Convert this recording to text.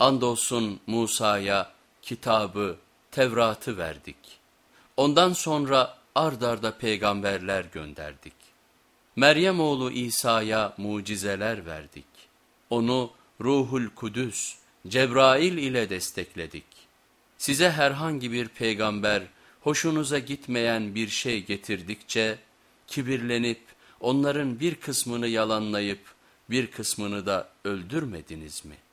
Andolsun Musa'ya kitabı, Tevrat'ı verdik. Ondan sonra ardarda peygamberler gönderdik. Meryem oğlu İsa'ya mucizeler verdik. Onu Ruhul Kudüs, Cebrail ile destekledik. Size herhangi bir peygamber hoşunuza gitmeyen bir şey getirdikçe kibirlenip onların bir kısmını yalanlayıp bir kısmını da öldürmediniz mi?''